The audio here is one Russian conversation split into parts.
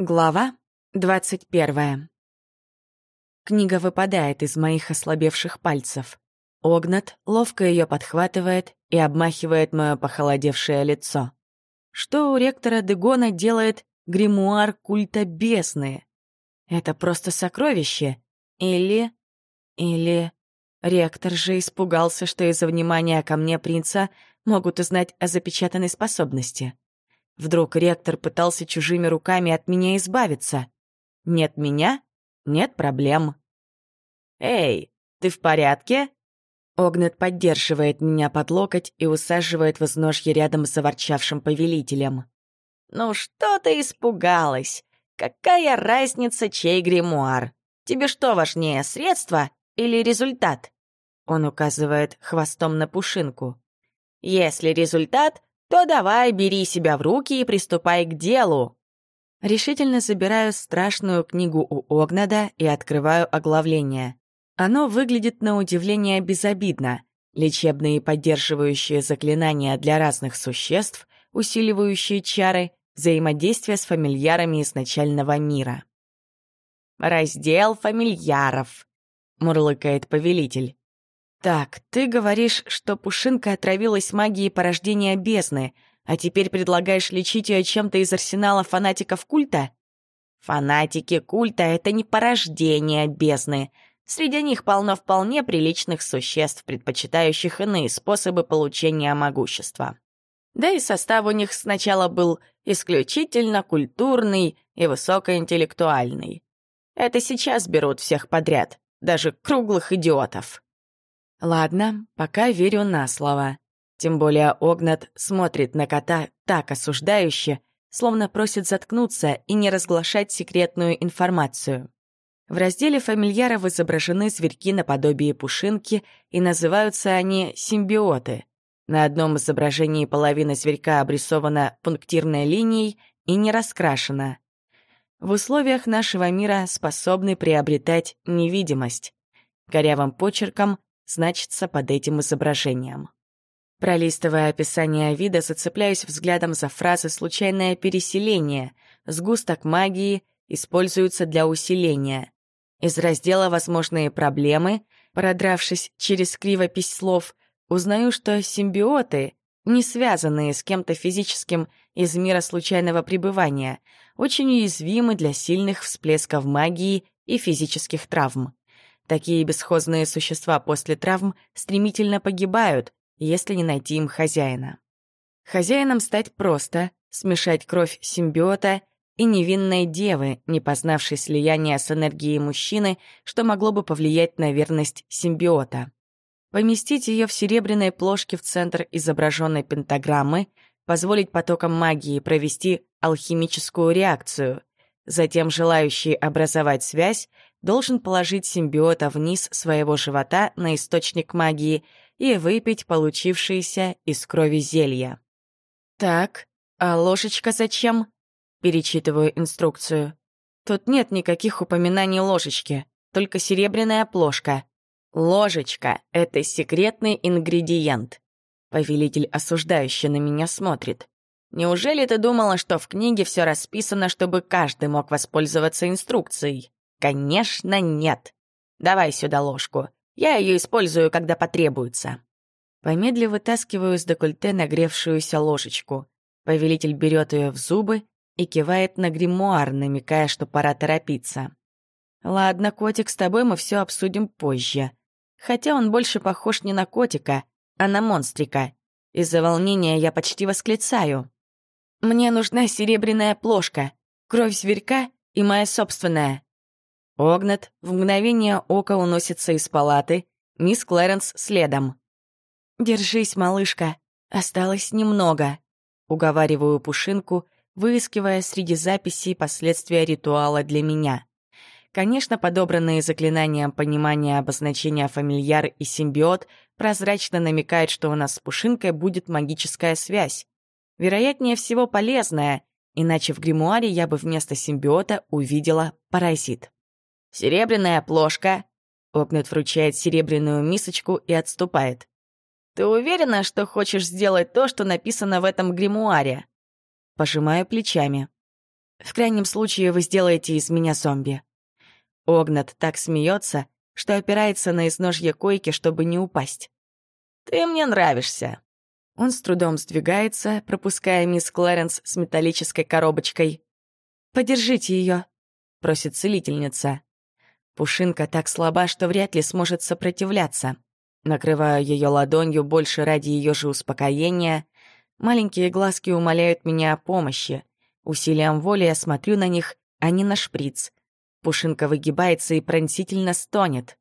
Глава двадцать первая. Книга выпадает из моих ослабевших пальцев. Огнат ловко ее подхватывает и обмахивает мое похолодевшее лицо. Что у ректора Дегона делает гримуар культа бесны? Это просто сокровище? Или... Или... Ректор же испугался, что из-за внимания ко мне принца могут узнать о запечатанной способности. Вдруг ректор пытался чужими руками от меня избавиться. Нет меня — нет проблем. «Эй, ты в порядке?» Огнет поддерживает меня под локоть и усаживает в изножье рядом с заворчавшим повелителем. «Ну что ты испугалась? Какая разница, чей гримуар? Тебе что важнее, средство или результат?» Он указывает хвостом на пушинку. «Если результат, то давай, бери себя в руки и приступай к делу. Решительно забираю страшную книгу у Огнада и открываю оглавление. Оно выглядит на удивление безобидно. Лечебные и поддерживающие заклинания для разных существ, усиливающие чары, взаимодействие с фамильярами изначального мира. «Раздел фамильяров», — мурлыкает повелитель. «Так, ты говоришь, что Пушинка отравилась магией порождения бездны, а теперь предлагаешь лечить ее чем-то из арсенала фанатиков культа?» «Фанатики культа — это не порождение бездны. Среди них полно вполне приличных существ, предпочитающих иные способы получения могущества. Да и состав у них сначала был исключительно культурный и высокоинтеллектуальный. Это сейчас берут всех подряд, даже круглых идиотов. Ладно, пока верю на слово. Тем более Огнат смотрит на кота так осуждающе, словно просит заткнуться и не разглашать секретную информацию. В разделе фамильяров изображены зверьки наподобие пушинки, и называются они симбиоты. На одном изображении половина зверька обрисована пунктирной линией и не раскрашена. В условиях нашего мира способны приобретать невидимость. Корявым почерком значится под этим изображением. Пролистывая описание вида, зацепляюсь взглядом за фразы «случайное переселение», «сгусток магии», используются для усиления. Из раздела «Возможные проблемы», продравшись через кривопись слов, узнаю, что симбиоты, не связанные с кем-то физическим из мира случайного пребывания, очень уязвимы для сильных всплесков магии и физических травм. Такие бесхозные существа после травм стремительно погибают, если не найти им хозяина. Хозяином стать просто, смешать кровь симбиота и невинной девы, не познавшей слияния с энергией мужчины, что могло бы повлиять на верность симбиота. Поместить ее в серебряной плошке в центр изображенной пентаграммы, позволить потокам магии провести алхимическую реакцию, затем желающий образовать связь должен положить симбиота вниз своего живота на источник магии и выпить получившееся из крови зелья. «Так, а ложечка зачем?» Перечитываю инструкцию. Тут нет никаких упоминаний ложечки, только серебряная плошка. Ложечка — это секретный ингредиент. Повелитель осуждающе на меня смотрит. Неужели ты думала, что в книге все расписано, чтобы каждый мог воспользоваться инструкцией? Конечно, нет. Давай сюда ложку. Я ее использую, когда потребуется. Помедлив вытаскиваю из декольте нагревшуюся ложечку. Повелитель берет ее в зубы и кивает на гримуар, намекая, что пора торопиться. «Ладно, котик, с тобой мы все обсудим позже. Хотя он больше похож не на котика, а на монстрика. Из-за волнения я почти восклицаю. Мне нужна серебряная плошка, кровь зверька и моя собственная. Огнет в мгновение ока уносится из палаты, мисс Клэренс следом. «Держись, малышка, осталось немного», — уговариваю Пушинку, выискивая среди записей последствия ритуала для меня. Конечно, подобранные заклинанием понимания обозначения фамильяр и симбиот прозрачно намекают, что у нас с Пушинкой будет магическая связь. Вероятнее всего полезная, иначе в гримуаре я бы вместо симбиота увидела паразит. «Серебряная плошка!» Окнет вручает серебряную мисочку и отступает. «Ты уверена, что хочешь сделать то, что написано в этом гримуаре?» Пожимаю плечами. В крайнем случае вы сделаете из меня зомби». Огнат так смеется, что опирается на изножье койки, чтобы не упасть. «Ты мне нравишься». Он с трудом сдвигается, пропуская мисс Клэренс с металлической коробочкой. «Подержите ее», — просит целительница. Пушинка так слаба, что вряд ли сможет сопротивляться. Накрываю ее ладонью больше ради ее же успокоения. Маленькие глазки умоляют меня о помощи. Усилием воли я смотрю на них, а не на шприц. Пушинка выгибается и пронзительно стонет.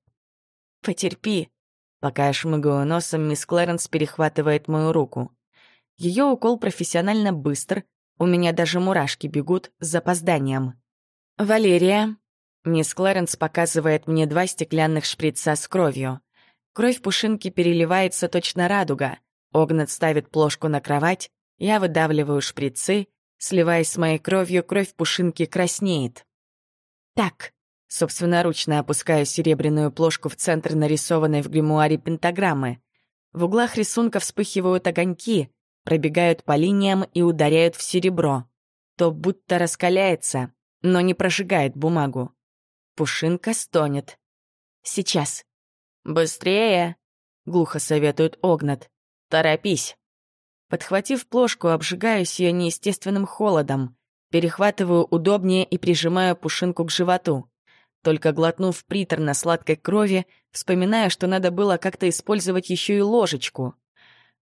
«Потерпи». Пока я шмыгаю носом, мисс Клэренс перехватывает мою руку. Ее укол профессионально быстр, у меня даже мурашки бегут с запозданием. «Валерия», Мисс Кларенс показывает мне два стеклянных шприца с кровью. Кровь пушинки переливается точно радуга. Огнет ставит плошку на кровать, я выдавливаю шприцы, сливаясь с моей кровью, кровь пушинки краснеет. Так, собственноручно опускаю серебряную плошку в центр нарисованной в гримуаре пентаграммы. В углах рисунка вспыхивают огоньки, пробегают по линиям и ударяют в серебро. То будто раскаляется, но не прожигает бумагу. Пушинка стонет. «Сейчас». «Быстрее!» — глухо советует Огнат. «Торопись!» Подхватив плошку, обжигаюсь ее неестественным холодом. Перехватываю удобнее и прижимаю пушинку к животу. Только глотнув приторно-сладкой крови, вспоминаю, что надо было как-то использовать еще и ложечку.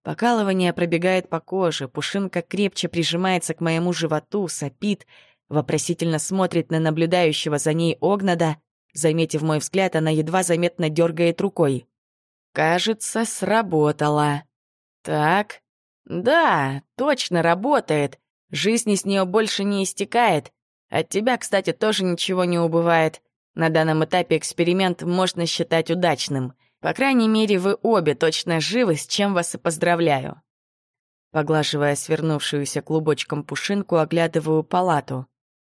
Покалывание пробегает по коже, пушинка крепче прижимается к моему животу, сопит, Вопросительно смотрит на наблюдающего за ней Огнада. Заметив мой взгляд, она едва заметно дергает рукой. «Кажется, сработало. Так. Да, точно работает. Жизнь с нее больше не истекает. От тебя, кстати, тоже ничего не убывает. На данном этапе эксперимент можно считать удачным. По крайней мере, вы обе точно живы, с чем вас и поздравляю». Поглаживая свернувшуюся клубочком пушинку, оглядываю палату.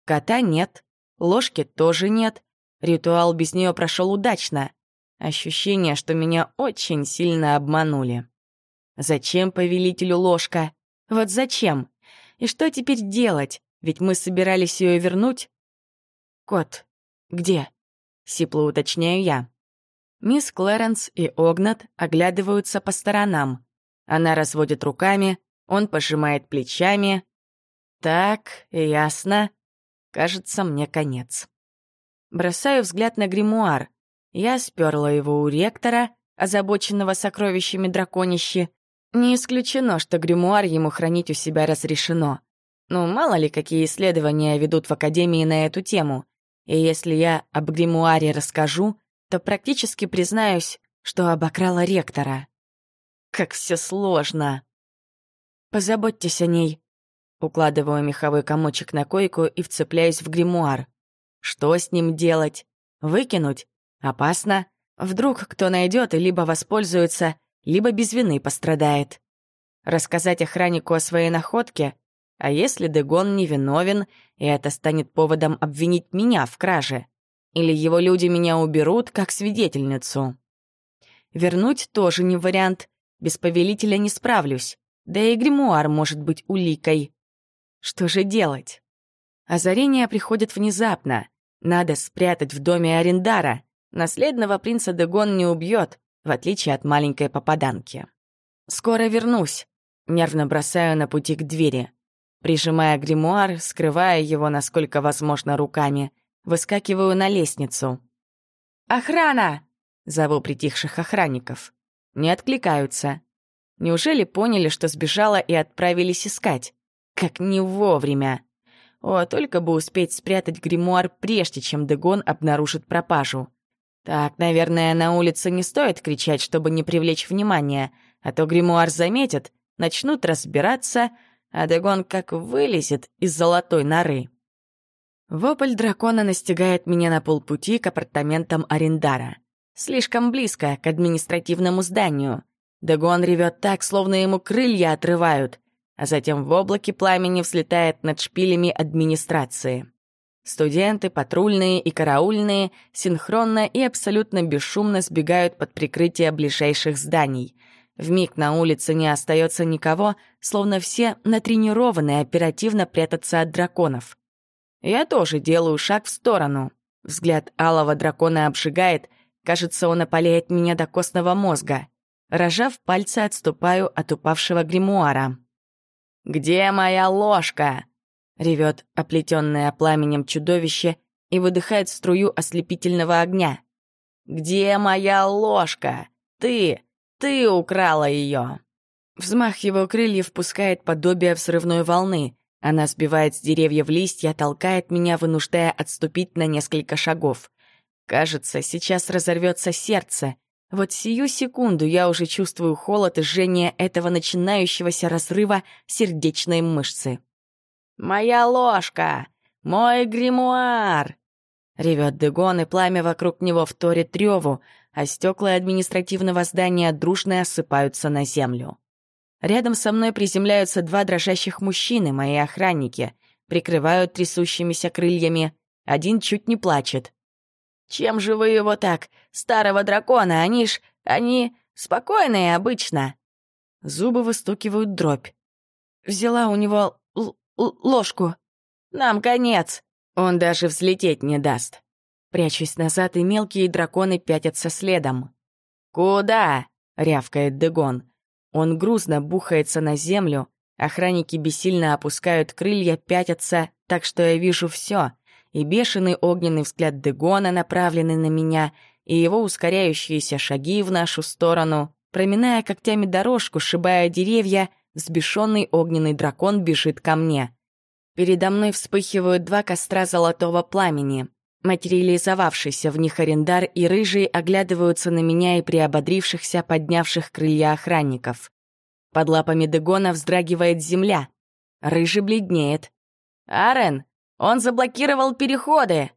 Кота нет, ложки тоже нет. Ритуал без нее прошел удачно. Ощущение, что меня очень сильно обманули. Зачем повелителю ложка? Вот зачем? И что теперь делать? Ведь мы собирались ее вернуть. Кот, где? Сипло уточняю я. Мисс Клэренс и Огнат оглядываются по сторонам. Она разводит руками, он пожимает плечами. Так, ясно. Кажется, мне конец. Бросаю взгляд на гримуар. Я сперла его у ректора, озабоченного сокровищами драконищи. Не исключено, что гримуар ему хранить у себя разрешено. Ну, мало ли, какие исследования ведут в Академии на эту тему. И если я об гримуаре расскажу, то практически признаюсь, что обокрала ректора. Как все сложно. Позаботьтесь о ней, Укладываю меховой комочек на койку и вцепляюсь в гримуар. Что с ним делать? Выкинуть? Опасно. Вдруг кто найдет и либо воспользуется, либо без вины пострадает. Рассказать охраннику о своей находке? А если Дегон невиновен, и это станет поводом обвинить меня в краже? Или его люди меня уберут как свидетельницу? Вернуть тоже не вариант. Без повелителя не справлюсь. Да и гримуар может быть уликой. Что же делать? Озарение приходит внезапно. Надо спрятать в доме Арендара. Наследного принца Дегон не убьет, в отличие от маленькой попаданки. «Скоро вернусь», — нервно бросаю на пути к двери. Прижимая гримуар, скрывая его, насколько возможно, руками, выскакиваю на лестницу. «Охрана!» — зову притихших охранников. Не откликаются. Неужели поняли, что сбежала и отправились искать? Как не вовремя. О, только бы успеть спрятать гримуар, прежде чем Дегон обнаружит пропажу. Так, наверное, на улице не стоит кричать, чтобы не привлечь внимания, а то гримуар заметят, начнут разбираться, а Дегон как вылезет из золотой норы. Вопль дракона настигает меня на полпути к апартаментам Арендара. Слишком близко к административному зданию. Дегон ревет так, словно ему крылья отрывают а затем в облаке пламени взлетает над шпилями администрации. Студенты, патрульные и караульные синхронно и абсолютно бесшумно сбегают под прикрытие ближайших зданий. В миг на улице не остается никого, словно все натренированы оперативно прятаться от драконов. Я тоже делаю шаг в сторону. Взгляд алого дракона обжигает, кажется, он опаляет меня до костного мозга. Рожав пальцы, отступаю от упавшего гримуара. «Где моя ложка?» — ревет оплетенное пламенем чудовище и выдыхает струю ослепительного огня. «Где моя ложка? Ты! Ты украла ее!» Взмах его крыльев пускает подобие взрывной волны. Она сбивает с деревьев листья, толкает меня, вынуждая отступить на несколько шагов. Кажется, сейчас разорвется сердце. Вот сию секунду я уже чувствую холод и жжение этого начинающегося разрыва сердечной мышцы. «Моя ложка! Мой гримуар!» Ревет Дегон, и пламя вокруг него вторит треву, а стекла административного здания дружно осыпаются на землю. Рядом со мной приземляются два дрожащих мужчины, мои охранники, прикрывают трясущимися крыльями. Один чуть не плачет. «Чем же вы его так? Старого дракона, они ж... они спокойные обычно!» Зубы выстукивают дробь. Взяла у него ложку. «Нам конец!» Он даже взлететь не даст. Прячусь назад, и мелкие драконы пятятся следом. «Куда?» — рявкает Дегон. Он грузно бухается на землю, охранники бессильно опускают крылья, пятятся, так что я вижу все, и бешеный огненный взгляд Дегона, направленный на меня, и его ускоряющиеся шаги в нашу сторону. Проминая когтями дорожку, шибая деревья, взбешенный огненный дракон бежит ко мне. Передо мной вспыхивают два костра золотого пламени. Материализовавшийся в них арендар и рыжий оглядываются на меня и приободрившихся, поднявших крылья охранников. Под лапами Дегона вздрагивает земля. Рыжий бледнеет. «Арен, он заблокировал переходы!»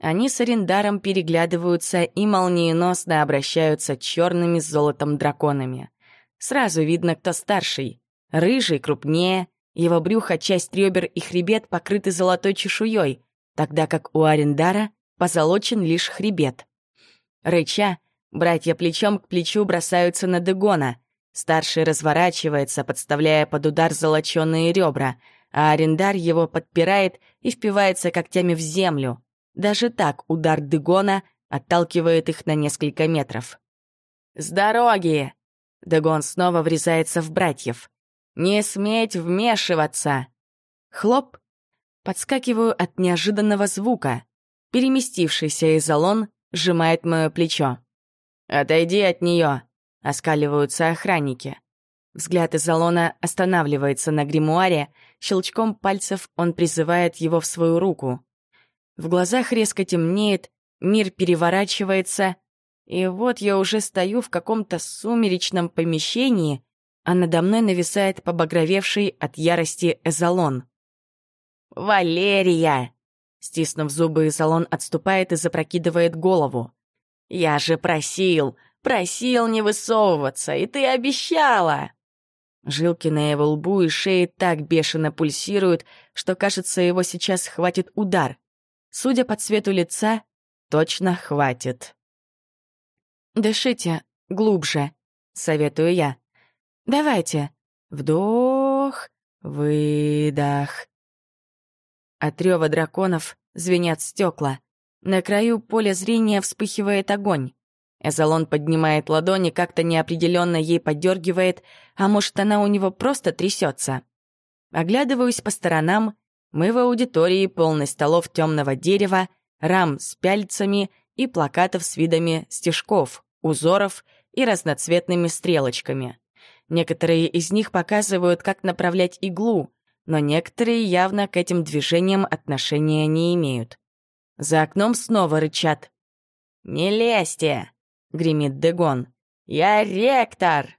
Они с арендаром переглядываются и молниеносно обращаются черными с золотом драконами. Сразу видно, кто старший. Рыжий крупнее, его брюхо, часть ребер и хребет покрыты золотой чешуей, тогда как у Арендара позолочен лишь хребет. Рыча, братья плечом к плечу бросаются на Дегона. Старший разворачивается, подставляя под удар золоченые ребра, а Арендар его подпирает и впивается когтями в землю. Даже так удар Дегона отталкивает их на несколько метров. «С дороги!» Дегон снова врезается в братьев. «Не сметь вмешиваться!» Хлоп! Подскакиваю от неожиданного звука. Переместившийся изолон сжимает мое плечо. «Отойди от нее!» — оскаливаются охранники. Взгляд изолона останавливается на гримуаре, щелчком пальцев он призывает его в свою руку. В глазах резко темнеет, мир переворачивается, и вот я уже стою в каком-то сумеречном помещении, а надо мной нависает побагровевший от ярости эзолон. «Валерия!» Стиснув зубы, Эзолон отступает и запрокидывает голову. «Я же просил, просил не высовываться, и ты обещала!» Жилки на его лбу и шее так бешено пульсируют, что, кажется, его сейчас хватит удар. Судя по цвету лица, точно хватит. «Дышите глубже», — советую я. Давайте. Вдох, выдох. От рева драконов звенят стекла. На краю поля зрения вспыхивает огонь. Эзолон поднимает ладони, как-то неопределенно ей подергивает, а может, она у него просто трясется. Оглядываюсь по сторонам. Мы в аудитории полной столов темного дерева, рам с пяльцами и плакатов с видами стежков, узоров и разноцветными стрелочками. Некоторые из них показывают, как направлять иглу, но некоторые явно к этим движениям отношения не имеют. За окном снова рычат. «Не лезьте!» — гремит Дегон. «Я ректор!»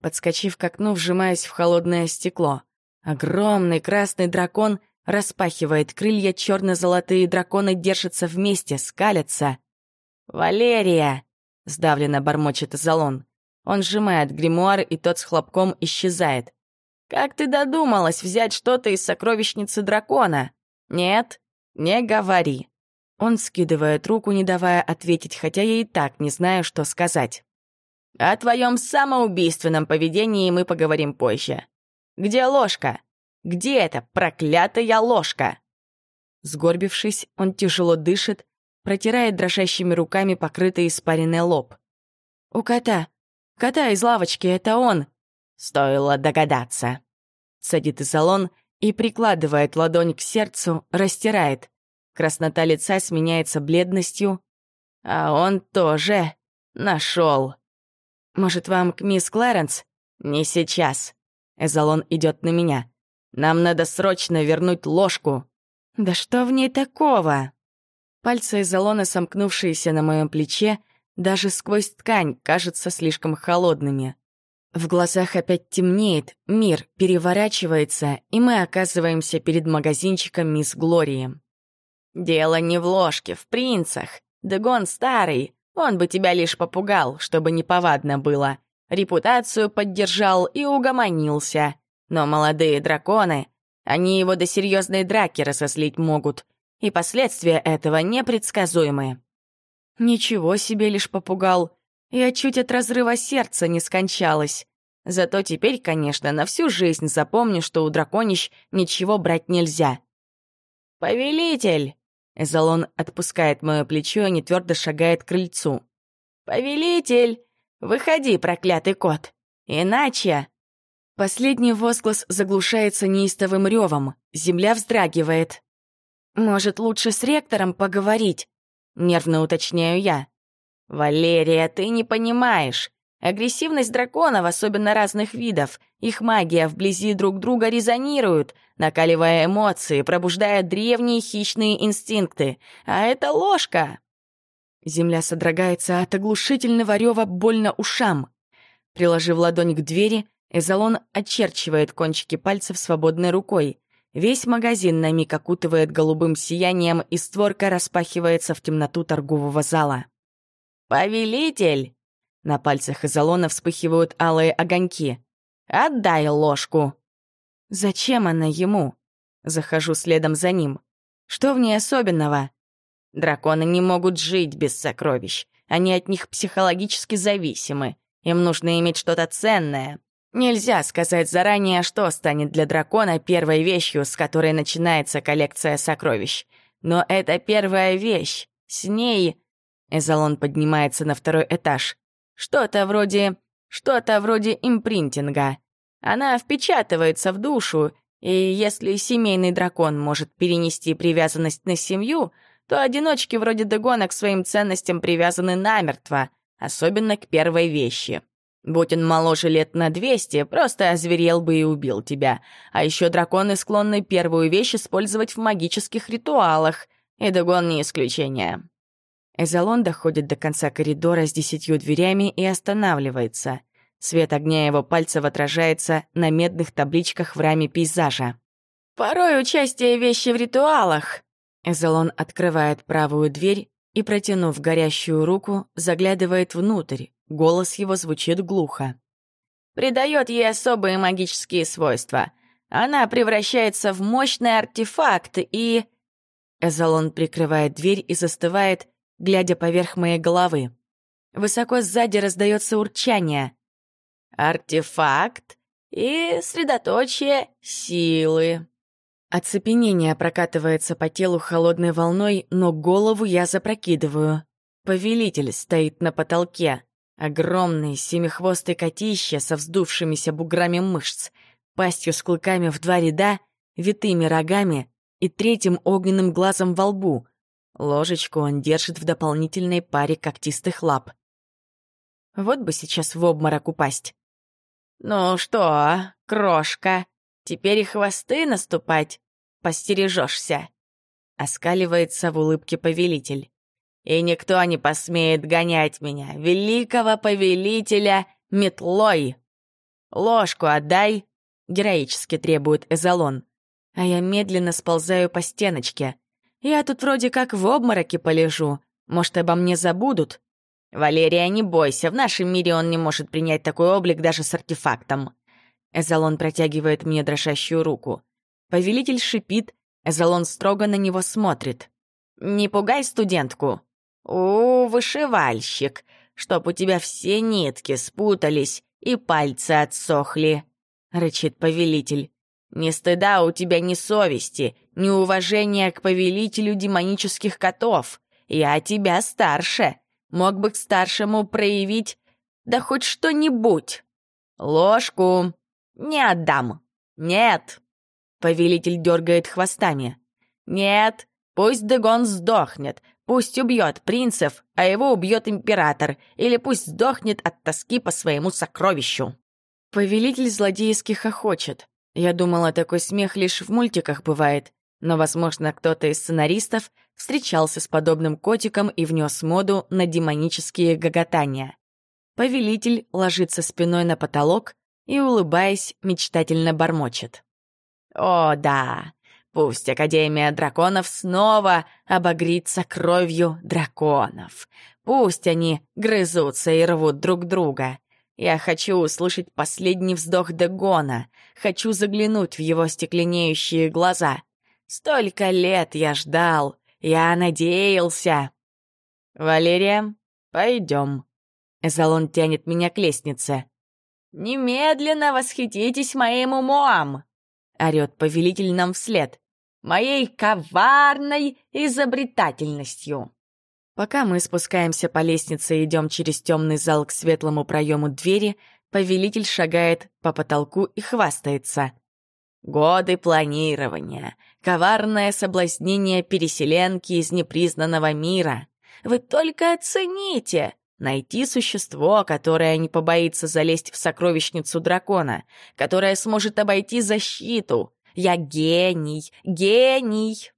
Подскочив к окну, вжимаясь в холодное стекло. Огромный красный дракон распахивает крылья, черно-золотые драконы держатся вместе, скалятся. «Валерия!» — сдавленно бормочет Залон. Он сжимает гримуар, и тот с хлопком исчезает. «Как ты додумалась взять что-то из сокровищницы дракона?» «Нет, не говори». Он скидывает руку, не давая ответить, хотя я и так не знаю, что сказать. «О твоем самоубийственном поведении мы поговорим позже. Где ложка? Где эта проклятая ложка?» Сгорбившись, он тяжело дышит, протирает дрожащими руками покрытый испаренный лоб. «У кота! Кота из лавочки, это он!» «Стоило догадаться!» Садит Изолон и прикладывает ладонь к сердцу, растирает. Краснота лица сменяется бледностью. А он тоже нашел. «Может, вам к мисс Клэренс?» «Не сейчас». Эзолон идет на меня. «Нам надо срочно вернуть ложку». «Да что в ней такого?» Пальцы Эзолона, сомкнувшиеся на моем плече, даже сквозь ткань кажутся слишком холодными. В глазах опять темнеет, мир переворачивается, и мы оказываемся перед магазинчиком мисс Глории. «Дело не в ложке, в принцах. Дегон старый, он бы тебя лишь попугал, чтобы неповадно было. Репутацию поддержал и угомонился. Но молодые драконы, они его до серьезной драки разослить могут, и последствия этого непредсказуемы». «Ничего себе лишь попугал», я чуть от разрыва сердца не скончалась. Зато теперь, конечно, на всю жизнь запомню, что у драконищ ничего брать нельзя. «Повелитель!» Эзолон отпускает мое плечо и нетвердо шагает к крыльцу. «Повелитель! Выходи, проклятый кот! Иначе...» Последний возглас заглушается неистовым ревом. Земля вздрагивает. «Может, лучше с ректором поговорить?» Нервно уточняю я. «Валерия, ты не понимаешь. Агрессивность драконов, особенно разных видов, их магия вблизи друг друга резонирует, накаливая эмоции, пробуждая древние хищные инстинкты. А это ложка!» Земля содрогается от оглушительного рева больно ушам. Приложив ладонь к двери, Эзолон очерчивает кончики пальцев свободной рукой. Весь магазин на миг окутывает голубым сиянием, и створка распахивается в темноту торгового зала. «Повелитель!» На пальцах Изолона вспыхивают алые огоньки. «Отдай ложку!» «Зачем она ему?» Захожу следом за ним. «Что в ней особенного?» «Драконы не могут жить без сокровищ. Они от них психологически зависимы. Им нужно иметь что-то ценное. Нельзя сказать заранее, что станет для дракона первой вещью, с которой начинается коллекция сокровищ. Но это первая вещь. С ней Эзолон поднимается на второй этаж. Что-то вроде... что-то вроде импринтинга. Она впечатывается в душу, и если семейный дракон может перенести привязанность на семью, то одиночки вроде Дегона к своим ценностям привязаны намертво, особенно к первой вещи. Будь он моложе лет на 200, просто озверел бы и убил тебя. А еще драконы склонны первую вещь использовать в магических ритуалах, и Дегон не исключение. Эзолон доходит до конца коридора с десятью дверями и останавливается. Свет огня его пальцев отражается на медных табличках в раме пейзажа. «Порой участие вещи в ритуалах!» Эзолон открывает правую дверь и, протянув горящую руку, заглядывает внутрь. Голос его звучит глухо. «Придает ей особые магические свойства. Она превращается в мощный артефакт и...» Эзолон прикрывает дверь и застывает, глядя поверх моей головы. Высоко сзади раздается урчание. «Артефакт и средоточие силы». Оцепенение прокатывается по телу холодной волной, но голову я запрокидываю. Повелитель стоит на потолке. Огромный семихвостый котище со вздувшимися буграми мышц, пастью с клыками в два ряда, витыми рогами и третьим огненным глазом во лбу, Ложечку он держит в дополнительной паре когтистых лап. Вот бы сейчас в обморок упасть. «Ну что, крошка, теперь и хвосты наступать постережешься», — оскаливается в улыбке повелитель. «И никто не посмеет гонять меня, великого повелителя, метлой! Ложку отдай!» — героически требует Эзолон. А я медленно сползаю по стеночке — я тут вроде как в обмороке полежу. Может, обо мне забудут? Валерия, не бойся, в нашем мире он не может принять такой облик даже с артефактом. Эзолон протягивает мне дрожащую руку. Повелитель шипит, Эзолон строго на него смотрит. «Не пугай студентку!» «У, вышивальщик, чтоб у тебя все нитки спутались и пальцы отсохли!» — рычит повелитель. Ни стыда у тебя, ни совести, ни уважения к повелителю демонических котов. Я тебя старше. Мог бы к старшему проявить, да хоть что-нибудь. Ложку не отдам. Нет. Повелитель дергает хвостами. Нет, пусть Дегон сдохнет, пусть убьет принцев, а его убьет император, или пусть сдохнет от тоски по своему сокровищу. Повелитель злодейски хохочет. Я думала, такой смех лишь в мультиках бывает, но, возможно, кто-то из сценаристов встречался с подобным котиком и внес моду на демонические гоготания. Повелитель ложится спиной на потолок и, улыбаясь, мечтательно бормочет. «О, да, пусть Академия драконов снова обогрится кровью драконов. Пусть они грызутся и рвут друг друга. Я хочу услышать последний вздох Дегона, хочу заглянуть в его стекленеющие глаза. Столько лет я ждал, я надеялся. «Валерия, пойдем». Эзолон тянет меня к лестнице. «Немедленно восхититесь моим умом!» — орёт повелитель нам вслед. «Моей коварной изобретательностью!» Пока мы спускаемся по лестнице и идем через темный зал к светлому проему двери, повелитель шагает по потолку и хвастается. Годы планирования, коварное соблазнение переселенки из непризнанного мира. Вы только оцените! Найти существо, которое не побоится залезть в сокровищницу дракона, которое сможет обойти защиту. Я гений, гений!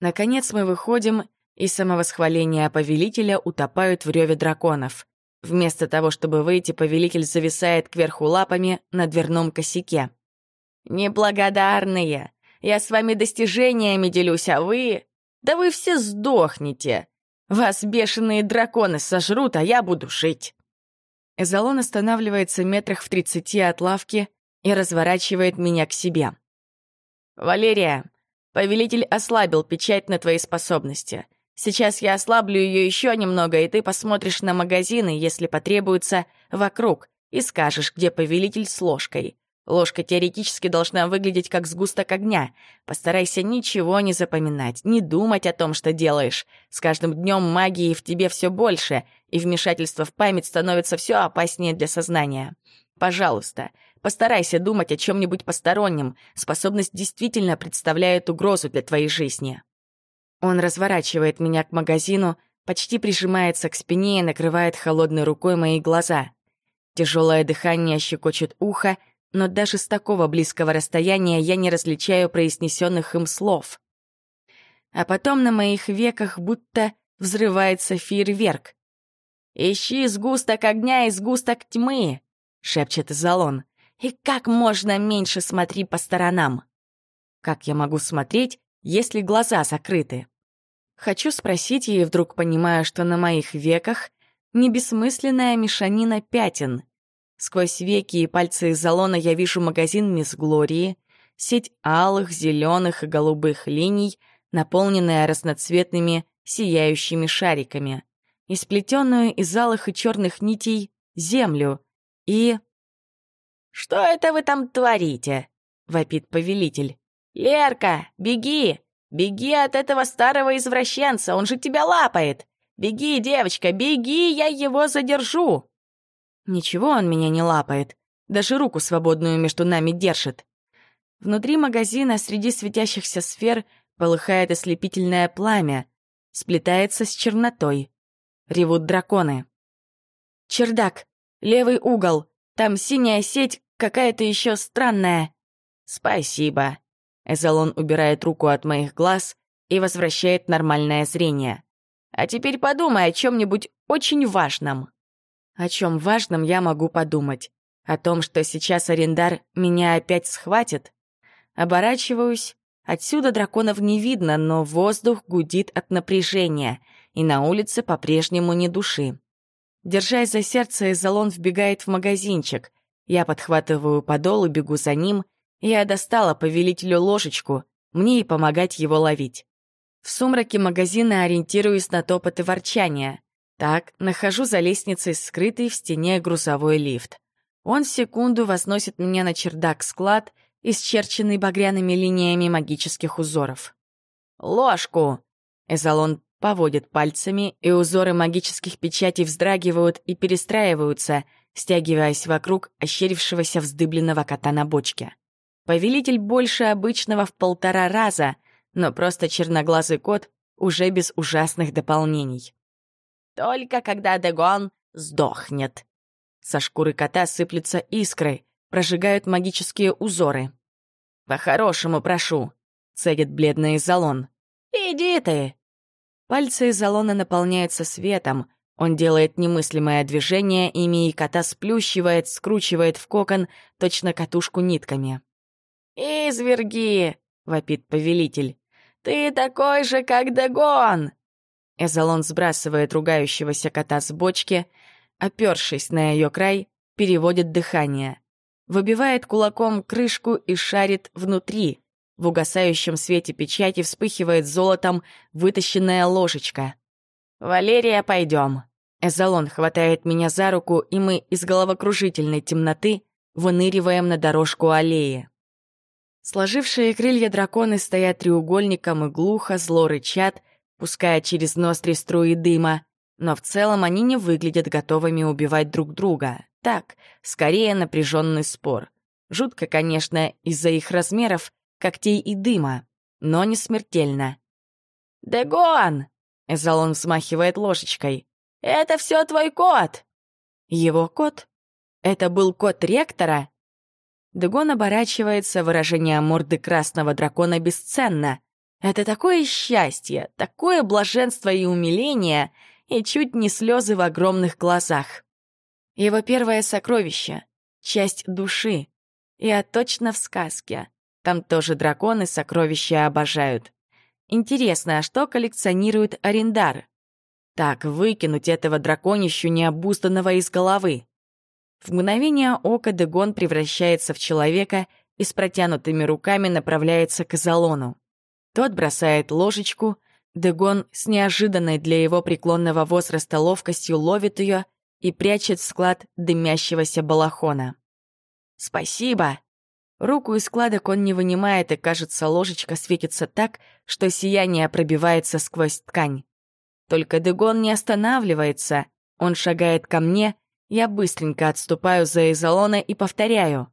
Наконец мы выходим и самовосхваления повелителя утопают в реве драконов. Вместо того, чтобы выйти, повелитель зависает кверху лапами на дверном косяке. «Неблагодарные! Я с вами достижениями делюсь, а вы... Да вы все сдохнете! Вас бешеные драконы сожрут, а я буду жить!» Эзолон останавливается метрах в тридцати от лавки и разворачивает меня к себе. «Валерия, повелитель ослабил печать на твои способности. Сейчас я ослаблю ее еще немного, и ты посмотришь на магазины, если потребуется, вокруг, и скажешь, где повелитель с ложкой. Ложка теоретически должна выглядеть как сгусток огня. Постарайся ничего не запоминать, не думать о том, что делаешь. С каждым днем магии в тебе все больше, и вмешательство в память становится все опаснее для сознания. Пожалуйста, постарайся думать о чем-нибудь постороннем. Способность действительно представляет угрозу для твоей жизни. Он разворачивает меня к магазину, почти прижимается к спине и накрывает холодной рукой мои глаза. Тяжелое дыхание щекочет ухо, но даже с такого близкого расстояния я не различаю произнесенных им слов. А потом на моих веках будто взрывается фейерверк. «Ищи сгусток огня и сгусток тьмы!» — шепчет Залон. «И как можно меньше смотри по сторонам!» Как я могу смотреть, если глаза закрыты? Хочу спросить ей, вдруг понимая, что на моих веках не бессмысленная мешанина пятен. Сквозь веки и пальцы из залона я вижу магазин Мисс Глории, сеть алых, зеленых и голубых линий, наполненная разноцветными сияющими шариками, и сплетенную из алых и черных нитей землю, и... «Что это вы там творите?» — вопит повелитель. «Лерка, беги! Беги от этого старого извращенца, он же тебя лапает! Беги, девочка, беги, я его задержу!» Ничего он меня не лапает, даже руку свободную между нами держит. Внутри магазина среди светящихся сфер полыхает ослепительное пламя, сплетается с чернотой. Ревут драконы. «Чердак, левый угол, там синяя сеть, какая-то еще странная». «Спасибо», Эзолон убирает руку от моих глаз и возвращает нормальное зрение. А теперь подумай о чем-нибудь очень важном. О чем важном я могу подумать? О том, что сейчас арендар меня опять схватит? Оборачиваюсь. Отсюда драконов не видно, но воздух гудит от напряжения, и на улице по-прежнему не души. Держась за сердце, Эзолон вбегает в магазинчик. Я подхватываю подол и бегу за ним, я достала повелителю ложечку, мне и помогать его ловить. В сумраке магазина ориентируюсь на топот и ворчание. Так, нахожу за лестницей скрытый в стене грузовой лифт. Он в секунду возносит меня на чердак-склад, исчерченный багряными линиями магических узоров. «Ложку!» Эзолон поводит пальцами, и узоры магических печатей вздрагивают и перестраиваются, стягиваясь вокруг ощерившегося вздыбленного кота на бочке. Повелитель больше обычного в полтора раза, но просто черноглазый кот уже без ужасных дополнений. «Только когда Дегон сдохнет». Со шкуры кота сыплются искры, прожигают магические узоры. «По-хорошему прошу», — цедит бледный Изолон. «Иди ты!» Пальцы Изолона наполняются светом, он делает немыслимое движение, ими и кота сплющивает, скручивает в кокон, точно катушку нитками. «Изверги!» — вопит повелитель. «Ты такой же, как Дагон!» Эзолон сбрасывает ругающегося кота с бочки, опершись на ее край, переводит дыхание. Выбивает кулаком крышку и шарит внутри. В угасающем свете печати вспыхивает золотом вытащенная ложечка. «Валерия, пойдем. Эзолон хватает меня за руку, и мы из головокружительной темноты выныриваем на дорожку аллеи. Сложившие крылья драконы стоят треугольником и глухо, зло рычат, пуская через ноздри струи дыма, но в целом они не выглядят готовыми убивать друг друга. Так, скорее напряженный спор. Жутко, конечно, из-за их размеров, когтей и дыма, но не смертельно. «Дегон!» — Эзолон взмахивает ложечкой. «Это все твой кот!» «Его кот? Это был кот ректора?» Дегон оборачивается, выражение морды красного дракона бесценно. Это такое счастье, такое блаженство и умиление, и чуть не слезы в огромных глазах. Его первое сокровище — часть души. Я точно в сказке. Там тоже драконы сокровища обожают. Интересно, а что коллекционирует арендар? Так, выкинуть этого драконищу необузданного из головы. В мгновение ока Дегон превращается в человека и с протянутыми руками направляется к Изолону. Тот бросает ложечку, Дегон с неожиданной для его преклонного возраста ловкостью ловит ее и прячет в склад дымящегося балахона. «Спасибо!» Руку из складок он не вынимает, и, кажется, ложечка светится так, что сияние пробивается сквозь ткань. Только Дегон не останавливается. Он шагает ко мне я быстренько отступаю за изолона и повторяю.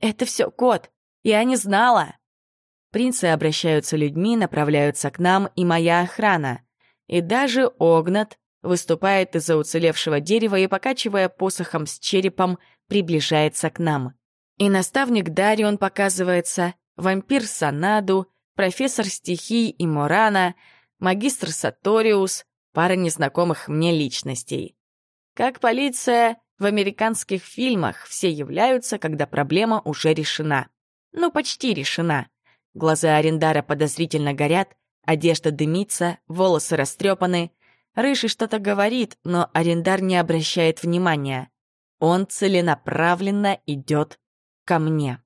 «Это все кот! Я не знала!» Принцы обращаются людьми, направляются к нам и моя охрана. И даже Огнат выступает из-за уцелевшего дерева и, покачивая посохом с черепом, приближается к нам. И наставник Дарион показывается, вампир Санаду, профессор стихий и Морана, магистр Саториус, пара незнакомых мне личностей. Как полиция в американских фильмах все являются, когда проблема уже решена. Ну, почти решена. Глаза Арендара подозрительно горят, одежда дымится, волосы растрепаны. Рыжий что-то говорит, но Арендар не обращает внимания. Он целенаправленно идет ко мне.